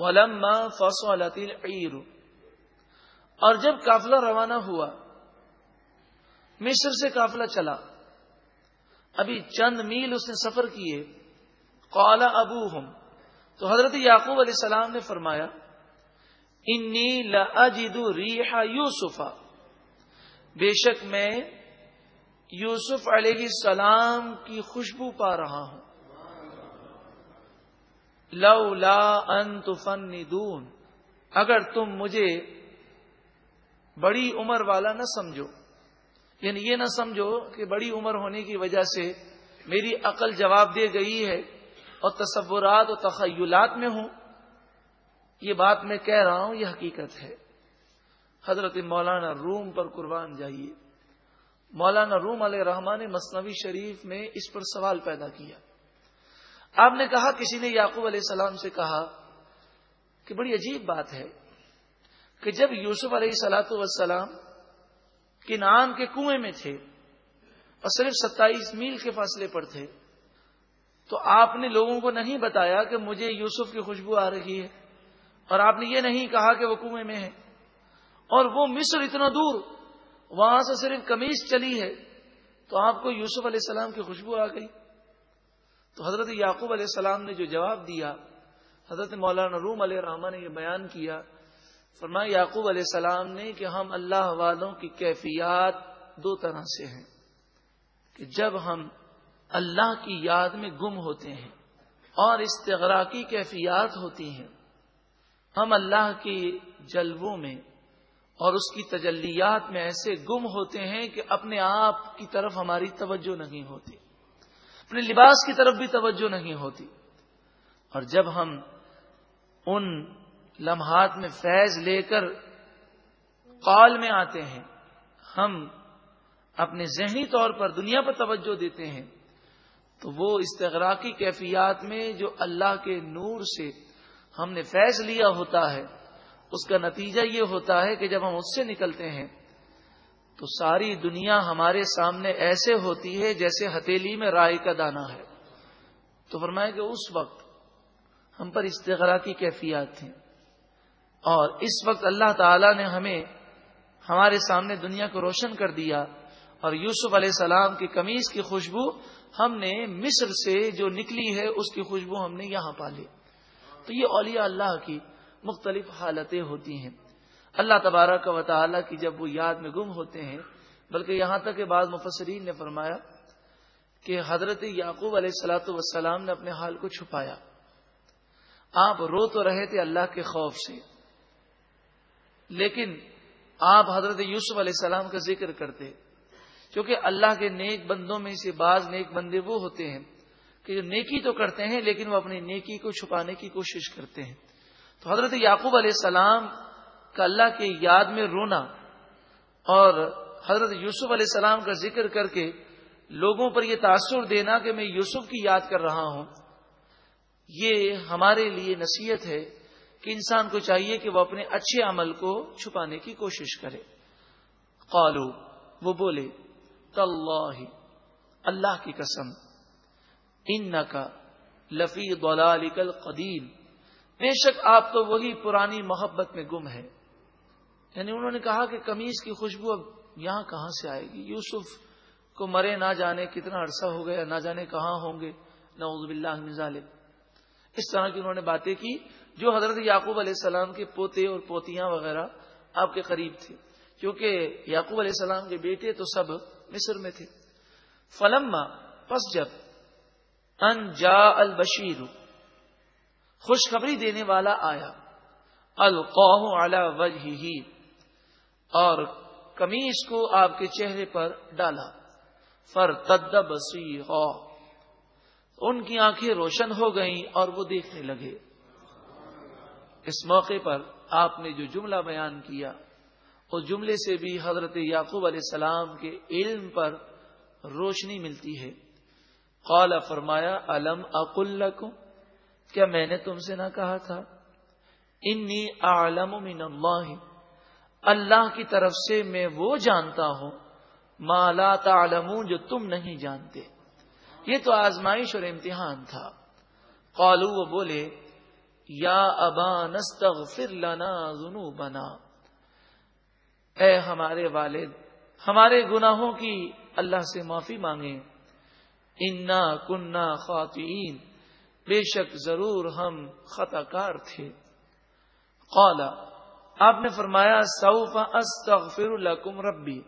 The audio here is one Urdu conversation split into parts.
ولما فصلت العیر اور جب قافلہ روانہ ہوا، مصر سے قافلہ چلا۔ ابھی چند میل اس نے سفر کیے۔ قال ابو تو حضرت یعقوب علیہ السلام نے فرمایا، انی لاجد ریح یوسفا۔ بے شک میں یوسف علیہ السلام کی خوشبو پا رہا ہوں۔ لو لا ان تفندون۔ اگر تم مجھے بڑی عمر والا نہ سمجھو یعنی یہ نہ سمجھو کہ بڑی عمر ہونے کی وجہ سے میری عقل جواب دے گئی ہے اور تصورات و تخیلات میں ہوں، یہ بات میں کہہ رہا ہوں، یہ حقیقت ہے۔ حضرت مولانا روم پر قربان جائیے۔ مولانا روم علیہ رحمان مصنوی شریف میں اس پر سوال پیدا کیا۔ آپ نے کہا، کسی نے یعقوب علیہ السلام سے کہا کہ بڑی عجیب بات ہے کہ جب یوسف علیہ سلاۃ والسلام کنان کے کنویں میں تھے اور صرف ستائیس میل کے فاصلے پر تھے، تو آپ نے لوگوں کو نہیں بتایا کہ مجھے یوسف کی خوشبو آ رہی ہے؟ اور آپ نے یہ نہیں کہا کہ وہ کنویں میں ہے اور وہ مصر اتنا دور، وہاں سے صرف کمیز چلی ہے، تو آپ کو یوسف علیہ السلام کی خوشبو آ گئی؟ تو حضرت یعقوب علیہ السلام نے جو جواب دیا، حضرت مولانا روم علیہ رحمٰ نے یہ بیان کیا، فرمایا یعقوب علیہ السلام نے کہ ہم اللہ والوں کی کیفیات دو طرح سے ہیں، کہ جب ہم اللہ کی یاد میں گم ہوتے ہیں اور استغراقی کیفیات ہوتی ہیں، ہم اللہ کی جلووں میں اور اس کی تجلیات میں ایسے گم ہوتے ہیں کہ اپنے آپ کی طرف ہماری توجہ نہیں ہوتی۔ اپنے لباس کی طرف بھی توجہ نہیں ہوتی۔ اور جب ہم ان لمحات میں فیض لے کر قال میں آتے ہیں، ہم اپنے ذہنی طور پر دنیا پر توجہ دیتے ہیں، تو وہ استغراقی کیفیات میں جو اللہ کے نور سے ہم نے فیض لیا ہوتا ہے، اس کا نتیجہ یہ ہوتا ہے کہ جب ہم اس سے نکلتے ہیں تو ساری دنیا ہمارے سامنے ایسے ہوتی ہے جیسے ہتیلی میں رائے کا دانا ہے۔ تو فرمایا کہ اس وقت ہم پر استغرا کی کیفیات تھیں۔ اور اس وقت اللہ تعالی نے ہمیں ہمارے سامنے دنیا کو روشن کر دیا اور یوسف علیہ السلام کی کمیز کی خوشبو ہم نے مصر سے جو نکلی ہے اس کی خوشبو ہم نے یہاں پالی تو یہ اولیاء اللہ کی مختلف حالتیں ہوتی ہیں۔ اللہ تبارک و تعالیٰ کی جب وہ یاد میں گم ہوتے ہیں، بلکہ یہاں تک کہ بعض مفسرین نے فرمایا کہ حضرت یعقوب علیہ السلاۃ والسلام نے اپنے حال کو چھپایا۔ آپ رو تو رہے تھے اللہ کے خوف سے، لیکن آپ حضرت یوسف علیہ السلام کا ذکر کرتے۔ کیونکہ اللہ کے نیک بندوں میں سے بعض نیک بندے وہ ہوتے ہیں کہ جو نیکی تو کرتے ہیں، لیکن وہ اپنی نیکی کو چھپانے کی کوشش کرتے ہیں۔ تو حضرت یعقوب علیہ السلام کا اللہ کی یاد میں رونا اور حضرت یوسف علیہ السلام کا ذکر کر کے لوگوں پر یہ تاثر دینا کہ میں یوسف کی یاد کر رہا ہوں، یہ ہمارے لیے نصیحت ہے کہ انسان کو چاہیے کہ وہ اپنے اچھے عمل کو چھپانے کی کوشش کرے۔ قالو وہ بولے اللہ اللہ کی قسم ان کا لفی دلال قدیم۔ بے شک آپ تو وہی پرانی محبت میں گم ہے یعنی انہوں نے کہا کہ کمیز کی خوشبو اب یہاں کہاں سے آئے گی؟ یوسف کو مرے نہ جانے کتنا عرصہ ہو گیا، نہ جانے کہاں ہوں گے؟ نہ ظالم اس طرح کی انہوں نے باتیں کی جو حضرت یعقوب علیہ السلام کے پوتے اور پوتیاں وغیرہ آپ کے قریب تھے کیونکہ یعقوب علیہ السلام کے بیٹے تو سب مصر میں تھے۔ فلما پس جب ان جا البشیر، خوشخبری دینے والا آیا۔ القوہ اعلی وجہ اور کمیز کو آپ کے چہرے پر ڈالا۔ فر تدب ان کی آنکھیں روشن ہو گئیں اور وہ دیکھنے لگے۔ اس موقع پر آپ نے جو جملہ بیان کیا، اس جملے سے بھی حضرت یعقوب علیہ السلام کے علم پر روشنی ملتی ہے۔ قال، فرمایا علم اقل کیا میں نے تم سے نہ کہا تھا؟ انی اعلم من اللہ۔ اللہ کی طرف سے میں وہ جانتا ہوں مالا تعلمون، جو تم نہیں جانتے۔ یہ تو آزمائش اور امتحان تھا۔ قالو وہ بولے، یا ابا، نستغفر لنا ذنوبنا۔ اے ہمارے والد، ہمارے گناہوں کی اللہ سے معافی مانگیں۔ انا کنہ خواتین بے شک ضرور ہم خطا کار تھے۔ قالا آپ نے فرمایا سعف استغفر لکم ربی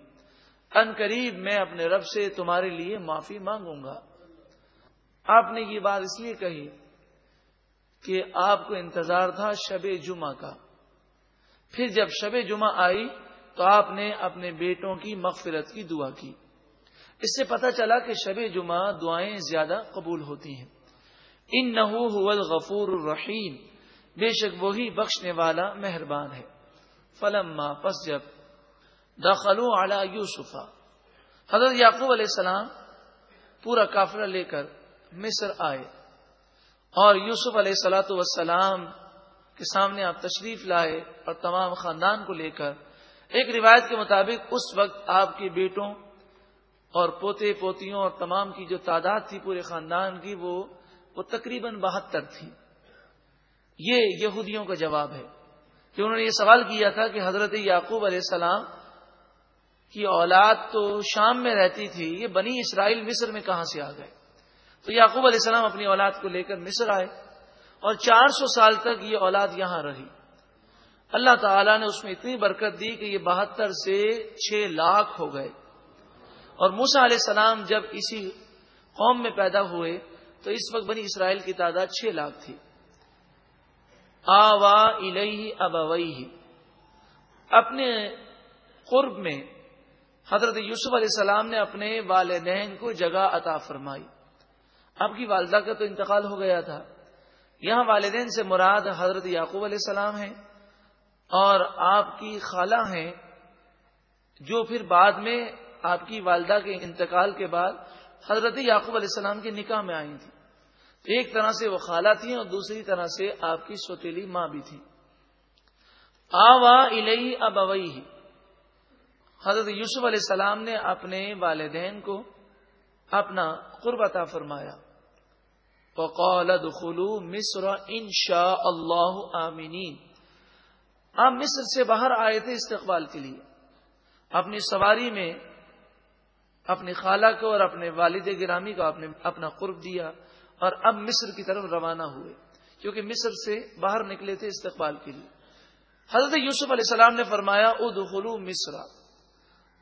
ان قریب میں اپنے رب سے تمہارے لیے معافی مانگوں گا۔ آپ نے یہ بات اس لیے کہی کہ آپ کو انتظار تھا شب جمعہ کا۔ پھر جب شب جمعہ آئی تو آپ نے اپنے بیٹوں کی مغفرت کی دعا کی۔ اس سے پتا چلا کہ شب جمعہ دعائیں زیادہ قبول ہوتی ہیں۔ ان نحو الغفور الرحیم بے شک وہی بخشنے والا مہربان ہے۔ فلم پس جب دخلو اعلی یوسفا حضرت یعقوب علیہ السلام پورا کافرہ لے کر مصر آئے۔ اور یوسف علیہ سلاۃ وسلام کے سامنے آپ تشریف لائے اور تمام خاندان کو لے کر۔ ایک روایت کے مطابق اس وقت آپ کے بیٹوں اور پوتے، پوتیوں اور تمام کی جو تعداد تھی پورے خاندان کی، وہ وہ تقریباً بہتر تھی۔ یہ یہودیوں کا جواب ہے۔ کہ انہوں نے یہ سوال کیا تھا کہ حضرت یعقوب علیہ السلام کی اولاد تو شام میں رہتی تھی، یہ بنی اسرائیل مصر میں کہاں سے آ گئے؟ تو یعقوب علیہ السلام اپنی اولاد کو لے کر مصر آئے اور چار سو سال تک یہ اولاد یہاں رہی۔ اللہ تعالیٰ نے اس میں اتنی برکت دی کہ یہ بہتر سے چھ لاکھ ہو گئے۔ اور موسا علیہ السلام جب اسی قوم میں پیدا ہوئے تو اس وقت بنی اسرائیل کی تعداد چھ لاکھ تھی۔ آ وا ابوئی اپنے قرب میں حضرت یوسف علیہ السلام نے اپنے والدین کو جگہ عطا فرمائی۔ آپ کی والدہ کا تو انتقال ہو گیا تھا۔ یہاں والدین سے مراد حضرت یعقوب علیہ السلام ہیں اور آپ کی خالہ ہیں، جو پھر بعد میں آپ کی والدہ کے انتقال کے بعد حضرت یعقوب علیہ السلام کے نکاح میں آئی تھی تو ایک طرح سے وہ خالہ تھی اور دوسری طرح سے آپ کی سوتیلی ماں بھی تھی آ وا ابوئی حضرت یوسف علیہ السلام نے اپنے والدین کو اپنا قربتا فرمایا۔ وقال مصر ان شاء اللہ آمینین آپ مصر سے باہر آئے تھے استقبال کے لیے۔ اپنی سواری میں اپنی خالہ کو اور اپنے والد گرامی کو آپ نے اپنا قرب دیا۔ اور اب مصر کی طرف روانہ ہوئے، کیونکہ مصر سے باہر نکلے تھے استقبال کے لیے۔ حضرت یوسف علیہ السلام نے فرمایا، ادخلوا مصر۔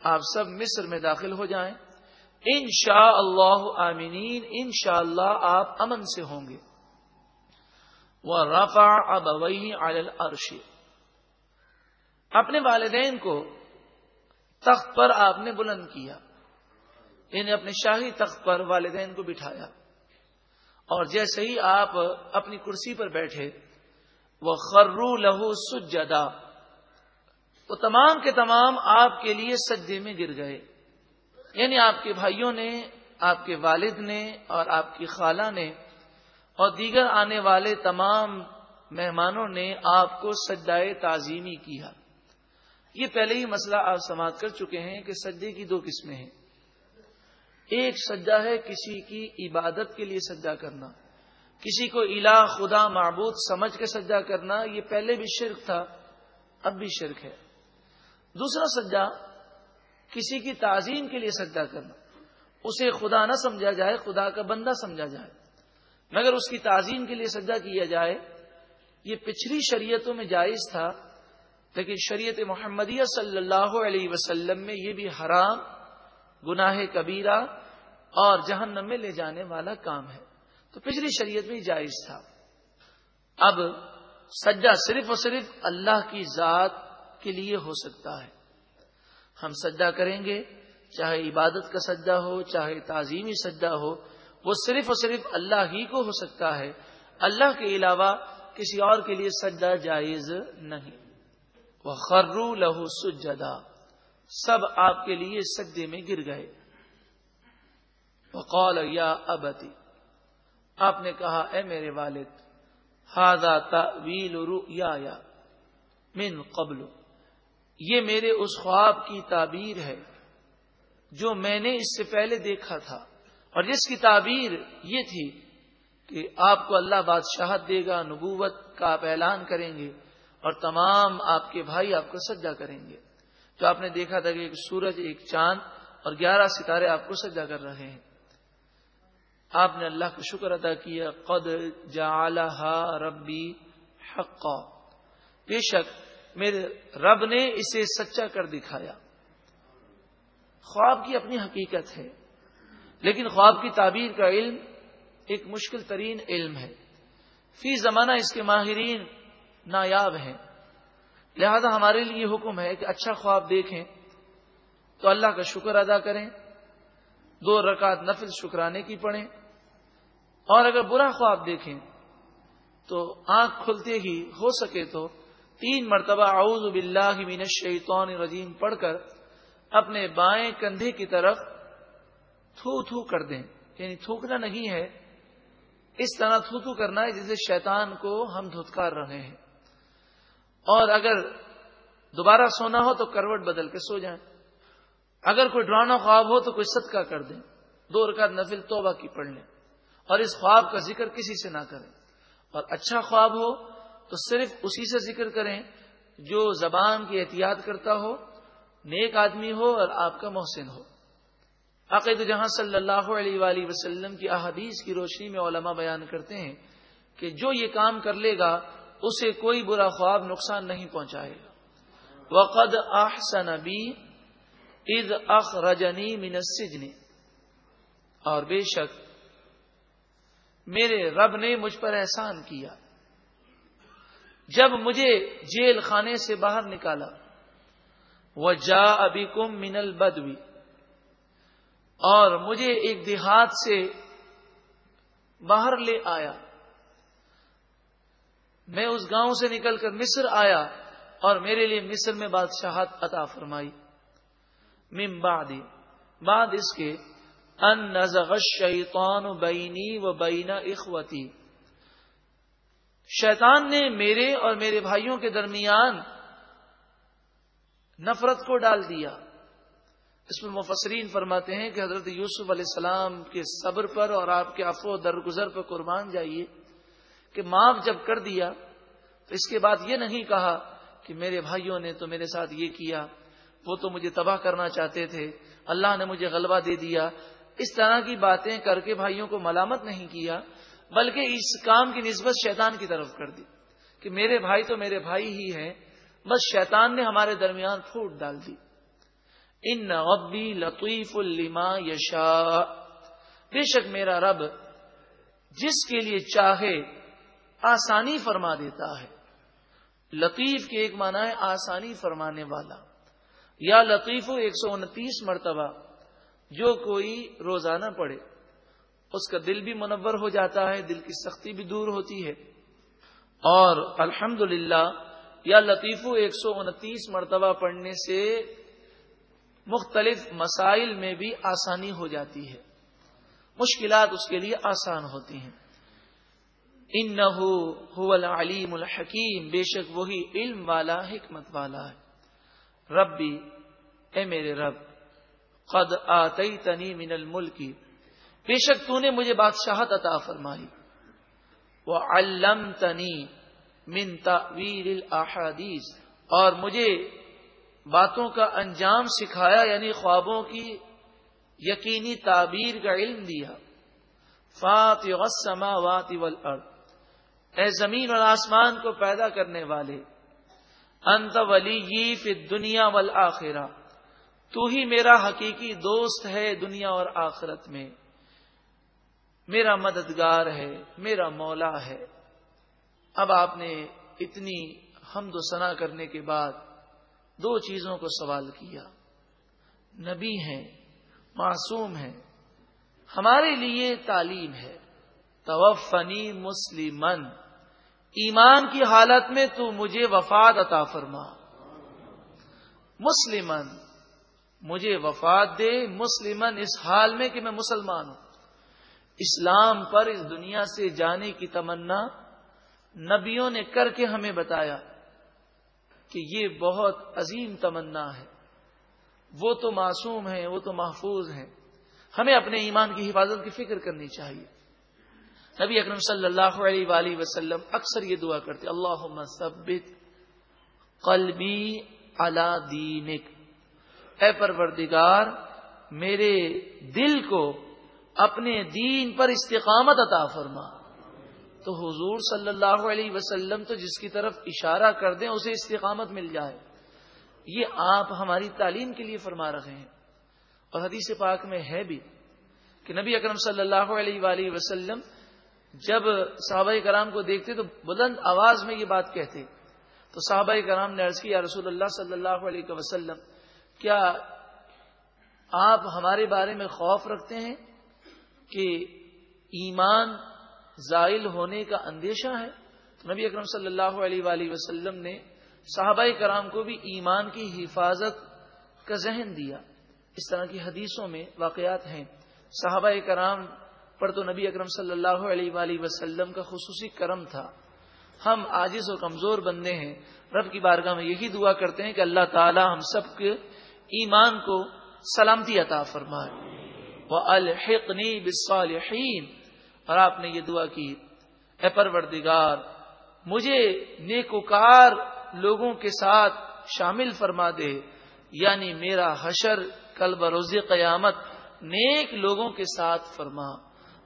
آپ سب مصر میں داخل ہو جائیں۔ ان شاء اللہ عامنین ان شاء اللہ آپ امن سے ہوں گے۔ وہ رفا ابوئی عرش اپنے والدین کو تخت پر آپ نے بلند کیا یعنی اپنے شاہی تخت پر والدین کو بٹھایا۔ اور جیسے ہی آپ اپنی کرسی پر بیٹھے وہ خرو لہو سجدا، وہ تمام کے تمام آپ کے لیے سجدے میں گر گئے۔ یعنی آپ کے بھائیوں نے، آپ کے والد نے اور آپ کی خالہ نے اور دیگر آنے والے تمام مہمانوں نے آپ کو سجدائے تعظیمی کیا۔ یہ پہلے ہی مسئلہ آپ سماعت کر چکے ہیں کہ سجدے کی دو قسمیں ہیں۔ ایک سجدہ ہے کسی کی عبادت کے لیے سجدہ کرنا۔ کسی کو الہ، خدا، معبود سمجھ کے سجدہ کرنا، یہ پہلے بھی شرک تھا، اب بھی شرک ہے۔ دوسرا سجدہ، کسی کی تعظیم کے لیے سجدہ کرنا۔ اسے خدا نہ سمجھا جائے، خدا کا بندہ سمجھا جائے۔ مگر اس کی تعظیم کے لیے سجدہ کیا جائے، یہ پچھلی شریعتوں میں جائز تھا، لیکن شریعت محمدیہ صلی اللہ علیہ وسلم میں یہ بھی حرام، گناہ کبیرہ اور جہنم میں لے جانے والا کام ہے۔ تو پچھلی شریعت میں جائز تھا۔ اب سجا صرف اور صرف اللہ کی ذات کے لیے ہو سکتا ہے۔ ہم سجدہ کریں گے، چاہے عبادت کا سجدہ ہو، چاہے تعظیمی سجدہ ہو، وہ صرف اور صرف اللہ ہی کو ہو سکتا ہے۔ اللہ کے علاوہ کسی اور کے لیے سجدہ جائز نہیں۔ وہ خرو لہو سجدا۔ سب آپ کے لیے سجدے میں گر گئے۔ وقال یا ابتی، آپ نے کہا، اے میرے والد ہاضا تعویل یا من قبل۔ یہ میرے اس خواب کی تعبیر ہے جو میں نے اس سے پہلے دیکھا تھا۔ اور جس کی تعبیر یہ تھی کہ آپ کو اللہ بادشاہت دے گا، نبوت کا آپ اعلان کریں گے اور تمام آپ کے بھائی آپ کو سجا کریں گے۔ تو آپ نے دیکھا تھا کہ ایک سورج، ایک چاند اور گیارہ ستارے آپ کو سجا کر رہے ہیں۔ آپ نے اللہ کا شکر ادا کیا، قد جا ربی حق بے شک میرے رب نے اسے سچا کر دکھایا۔ خواب کی اپنی حقیقت ہے، لیکن خواب کی تعبیر کا علم ایک مشکل ترین علم ہے۔ فی زمانہ اس کے ماہرین نایاب ہیں۔ لہذا ہمارے لیے یہ حکم ہے کہ اچھا خواب دیکھیں۔ تو اللہ کا شکر ادا کریں۔ دو رکعت نفل شکرانے کی پڑھیں۔ اور اگر برا خواب دیکھیں تو آنکھ کھلتے ہی ہو سکے تو تین مرتبہ اعوذ باللہ من الشیطان الرجیم پڑھ کر اپنے بائیں کندھے کی طرف تھو تھو کر دیں۔ یعنی تھوکنا نہیں ہے۔ اس طرح تھو تھو کرنا ہے جسے شیطان کو ہم دھتکار رہے ہیں۔ اور اگر دوبارہ سونا ہو تو کروٹ بدل کے سو جائیں۔ اگر کوئی ڈرانا خواب ہو تو کوئی صدقہ کر دیں۔ دو رکعت نفل توبہ کی پڑھ لیں۔ اور اس خواب کا ذکر کسی سے نہ کریں۔ اور اچھا خواب ہو تو صرف اسی سے ذکر کریں جو زبان کی احتیاط کرتا ہو، نیک آدمی ہو اور آپ کا محسن ہو۔ عقید جہاں صلی اللہ علیہ وآلہ وسلم کی احادیث کی روشنی میں علماء بیان کرتے ہیں کہ جو یہ کام کر لے گا، اسے کوئی برا خواب نقصان نہیں پہنچائے گا۔ وقد احسن بی عید اخ رجنی السجن۔ اور بے شک میرے رب نے مجھ پر احسان کیا۔ جب مجھے جیل خانے سے باہر نکالا وہ جا ابھی کم منل بدوی اور مجھے ایک دیہات سے باہر لے آیا۔ میں اس گاؤں سے نکل کر مصر آیا اور میرے لیے مصر میں بادشاہت عطا فرمائی۔ مم بادی بعد اس کے ان نزغ الشیطان بینی و بینا اخوتی شیطان نے میرے اور میرے بھائیوں کے درمیان نفرت کو ڈال دیا۔ اس میں مفسرین فرماتے ہیں کہ حضرت یوسف علیہ السلام کے صبر پر اور آپ کے افو درگزر پر قربان جائیے۔ کہ معاف جب کر دیا، تو اس کے بعد یہ نہیں کہا کہ میرے بھائیوں نے تو میرے ساتھ یہ کیا، وہ تو مجھے تباہ کرنا چاہتے تھے، اللہ نے مجھے غلبہ دے دیا۔ اس طرح کی باتیں کر کے بھائیوں کو ملامت نہیں کیا، بلکہ اس کام کی نسبت شیطان کی طرف کر دی کہ میرے بھائی تو میرے بھائی ہی ہیں، بس شیطان نے ہمارے درمیان پھوٹ ڈال دی۔ ان ربی لطیف الما یشا۔ بے شک میرا رب جس کے لیے چاہے آسانی فرما دیتا ہے۔ لطیف کے ایک معنی ہے آسانی فرمانے والا۔ یا لطیف ایک سو انتیس مرتبہ۔ جو کوئی روزانہ پڑھے، اس کا دل بھی منور ہو جاتا ہے، دل کی سختی بھی دور ہوتی ہے۔ اور الحمد یا لطیفو ایک سو انتیس مرتبہ پڑھنے سے مختلف مسائل میں بھی آسانی ہو جاتی ہے۔ مشکلات اس کے لیے آسان ہوتی ہیں۔ ان نہ علیم الحکیم، بے شک وہی علم والا، حکمت والا ہے۔ ربی، اے میرے رب قد آتی تنی من الملکی بے شک تو نے مجھے بادشاہت عطا فرمائی۔ وہ علم تنی من تعویر الاحادیث اور مجھے باتوں کا انجام سکھایا یعنی خوابوں کی یقینی تعبیر کا علم دیا۔ فات وسما واتی اے زمین اور آسمان کو پیدا کرنے والے، انت ولی فی دنیا والآخرہ۔ تو ہی میرا حقیقی دوست ہے دنیا اور آخرت میں۔ میرا مددگار ہے، میرا مولا ہے۔ اب آپ نے اتنی حمد و ثنا کرنے کے بعد دو چیزوں کو سوال کیا۔ نبی ہیں، معصوم ہیں۔ ہمارے لیے تعلیم ہے۔ توفنی مسلمن ایمان کی حالت میں تو مجھے وفات عطا فرما۔ مسلمن مجھے وفات دے مسلمن اس حال میں کہ میں مسلمان ہوں۔ اسلام پر اس دنیا سے جانے کی تمنا نبیوں نے کر کے ہمیں بتایا کہ یہ بہت عظیم تمنا ہے۔ وہ تو معصوم ہیں، وہ تو محفوظ ہیں۔ ہمیں اپنے ایمان کی حفاظت کی فکر کرنی چاہیے۔ نبی اکرم صلی اللہ علیہ وآلہ وسلم اکثر یہ دعا کرتے اللہ ثبت قلبی اللہ دینک اے پروردگار، میرے دل کو اپنے دین پر استقامت عطا فرما۔ تو حضور صلی اللہ علیہ وسلم تو جس کی طرف اشارہ کر دیں، اسے استقامت مل جائے۔ یہ آپ ہماری تعلیم کے لیے فرما رہے ہیں۔ اور حدیث پاک میں ہے بھی کہ نبی اکرم صلی اللہ علیہ وآلہ وسلم جب صحابہ کرام کو دیکھتے تو بلند آواز میں یہ بات کہتے۔ تو صحابہ کرام نے عرض کیا رسول اللہ صلی اللہ علیہ وسلم کیا آپ ہمارے بارے میں خوف رکھتے ہیں کہ ایمان زائل ہونے کا اندیشہ ہے؟ تو نبی اکرم صلی اللہ علیہ وآلہ وسلم نے صحابہ کرام کو بھی ایمان کی حفاظت کا ذہن دیا۔ اس طرح کی حدیثوں میں واقعات ہیں۔ صحابہ کرام پر تو نبی اکرم صلی اللہ علیہ وآلہ وسلم کا خصوصی کرم تھا۔ ہم آجز اور کمزور بندے ہیں۔ رب کی بارگاہ میں یہی دعا کرتے ہیں کہ اللہ تعالی ہم سب کے ایمان کو سلامتی عطا فرمائے۔ وہ الحقنی بصالحین اور آپ نے یہ دعا کی، اے پروردگار، مجھے نیکوکار لوگوں کے ساتھ شامل فرما دے۔ یعنی میرا حشر کل بروز قیامت نیک لوگوں کے ساتھ فرما۔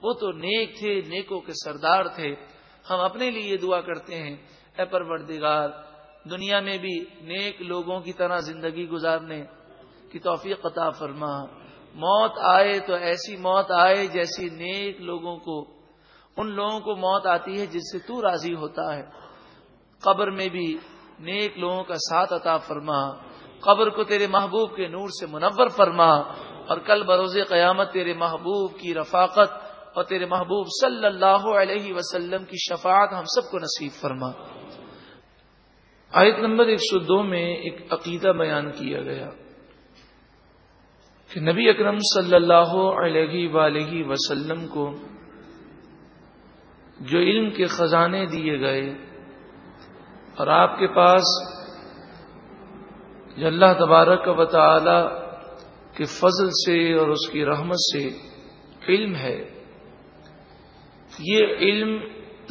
وہ تو نیک تھے، نیکوں کے سردار تھے۔ ہم اپنے لیے یہ دعا کرتے ہیں، اے پروردگار، دنیا میں بھی نیک لوگوں کی طرح زندگی گزارنے۔ کی توفیق عطا فرما۔ موت آئے تو ایسی موت آئے جیسی نیک لوگوں کو، ان لوگوں کو موت آتی ہے جس سے تو راضی ہوتا ہے۔ قبر میں بھی نیک لوگوں کا ساتھ عطا فرما۔ قبر کو تیرے محبوب کے نور سے منور فرما۔ اور کل بروز قیامت تیرے محبوب کی رفاقت اور تیرے محبوب صلی اللہ علیہ وسلم کی شفاعت ہم سب کو نصیب فرما۔ آیت نمبر ایک سو دو میں ایک عقیدہ بیان کیا گیا۔ کہ نبی اکرم صلی اللہ علیہ وآلہ وسلم کو جو علم کے خزانے دیے گئے اور آپ کے پاس جو اللہ تبارک و تعالی کے فضل سے اور اس کی رحمت سے علم ہے، یہ علم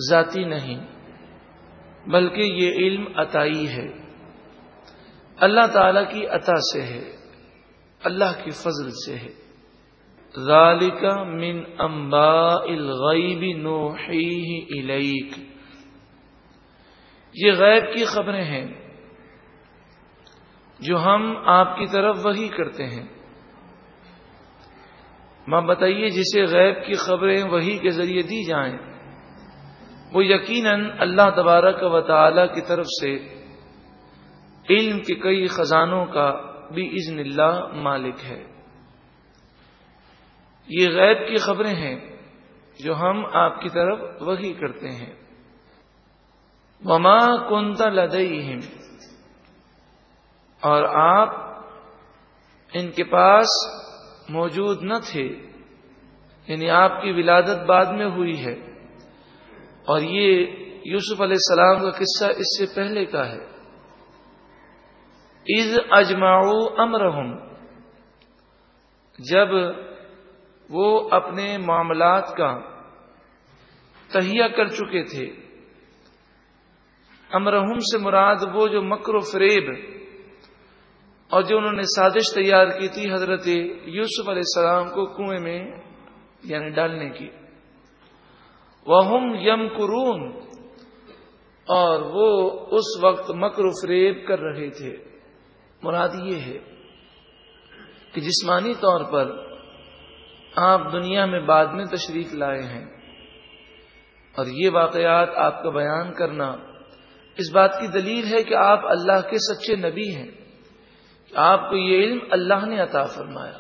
ذاتی نہیں، بلکہ یہ علم عطائی ہے۔ اللہ تعالی کی عطا سے ہے۔ اللہ کی فضل سے ہے۔ ذالک من انباء الغیب نوحیہ الیک۔ یہ غیب کی خبریں ہیں جو ہم آپ کی طرف وہی کرتے ہیں۔ ماں بتائیے جسے غیب کی خبریں وہی کے ذریعے دی جائیں، وہ یقیناً اللہ تبارک و تعالی کی طرف سے علم کے کئی خزانوں کا بھی اذن اللہ مالک ہے۔ یہ غیب کی خبریں ہیں جو ہم آپ کی طرف وہی کرتے ہیں۔ وما کنتا لدئی اور آپ ان کے پاس موجود نہ تھے۔ یعنی آپ کی ولادت بعد میں ہوئی ہے۔ اور یہ یوسف علیہ السلام کا قصہ اس سے پہلے کا ہے۔ از اجماؤ امرحم جب وہ اپنے معاملات کا تہیا کر چکے تھے امرحم سے مراد وہ جو مکر و فریب اور جو انہوں نے سازش تیار کی تھی حضرت یوسف علیہ السلام کو کنویں میں یعنی ڈالنے کی۔ وہ یم قرون اور وہ اس وقت مکر و فریب کر رہے تھے۔ مراد یہ ہے کہ جسمانی طور پر آپ دنیا میں بعد میں تشریف لائے ہیں اور یہ واقعات آپ کا بیان کرنا اس بات کی دلیل ہے کہ آپ اللہ کے سچے نبی ہیں آپ کو یہ علم اللہ نے عطا فرمایا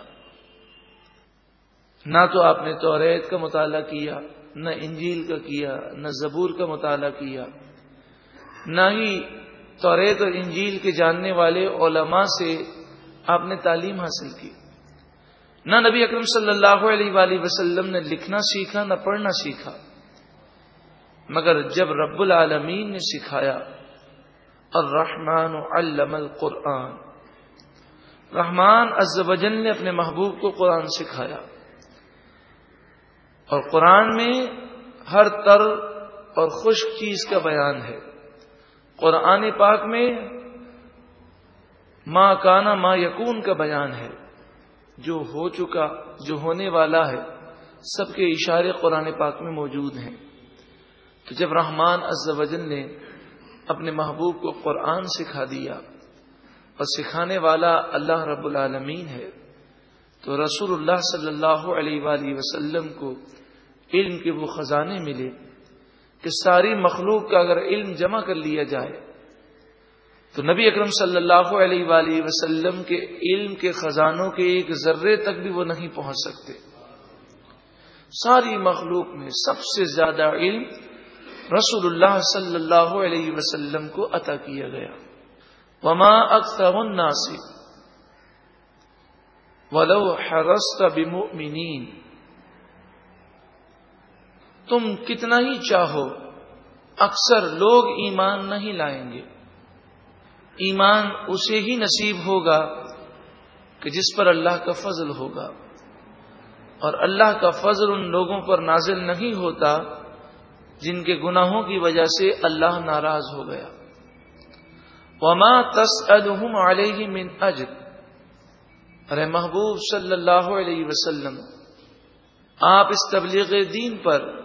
نہ تو آپ نے توریت کا مطالعہ کیا، نہ انجیل کا کیا، نہ زبور کا مطالعہ کیا، نہ ہی توریت اور انجیل کے جاننے والے علماء سے آپ نے تعلیم حاصل کی۔ نہ نبی اکرم صلی اللہ علیہ وآلہ وسلم نے لکھنا سیکھا، نہ پڑھنا سیکھا۔ مگر جب رب العالمین نے سکھایا اور رحمان علم القرآن۔ رحمان وجل نے اپنے محبوب کو قرآن سکھایا۔ اور قرآن میں ہر تر اور خشک چیز کا بیان ہے۔ قرآن پاک میں ماں کانا ماں یقون کا بیان ہے۔ جو ہو چکا، جو ہونے والا ہے، سب کے اشارے قرآن پاک میں موجود ہیں۔ تو جب رحمان وجل نے اپنے محبوب کو قرآن سکھا دیا اور سکھانے والا اللہ رب العالمین ہے، تو رسول اللہ صلی اللہ علیہ وآلہ وسلم کو علم کے وہ خزانے ملے۔ کہ ساری مخلوق کا اگر علم جمع کر لیا جائے، تو نبی اکرم صلی اللہ علیہ وآلہ وسلم کے علم کے خزانوں کے ایک ذرے تک بھی وہ نہیں پہنچ سکتے۔ ساری مخلوق میں سب سے زیادہ علم رسول اللہ صلی اللہ علیہ وسلم کو عطا کیا گیا۔ وما اکثر الناسی ولو حرست بمؤمنین۔ تم کتنا ہی چاہو، اکثر لوگ ایمان نہیں لائیں گے۔ ایمان اسے ہی نصیب ہوگا کہ جس پر اللہ کا فضل ہوگا۔ اور اللہ کا فضل ان لوگوں پر نازل نہیں ہوتا جن کے گناہوں کی وجہ سے اللہ ناراض ہو گیا۔ وما تس علیہ من اجر ارے محبوب صلی اللہ علیہ وسلم، آپ اس تبلیغ دین پر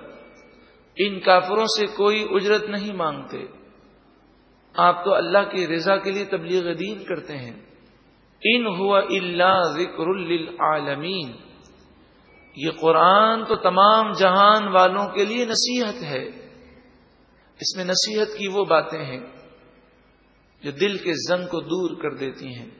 ان کافروں سے کوئی اجرت نہیں مانگتے۔ آپ تو اللہ کی رضا کے لیے تبلیغ دین کرتے ہیں۔ ان ہوا اللہ ذکر للعالمین۔ یہ قرآن تو تمام جہان والوں کے لیے نصیحت ہے۔ اس میں نصیحت کی وہ باتیں ہیں جو دل کے زنگ کو دور کر دیتی ہیں۔